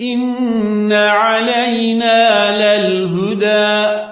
إن علينا للهدى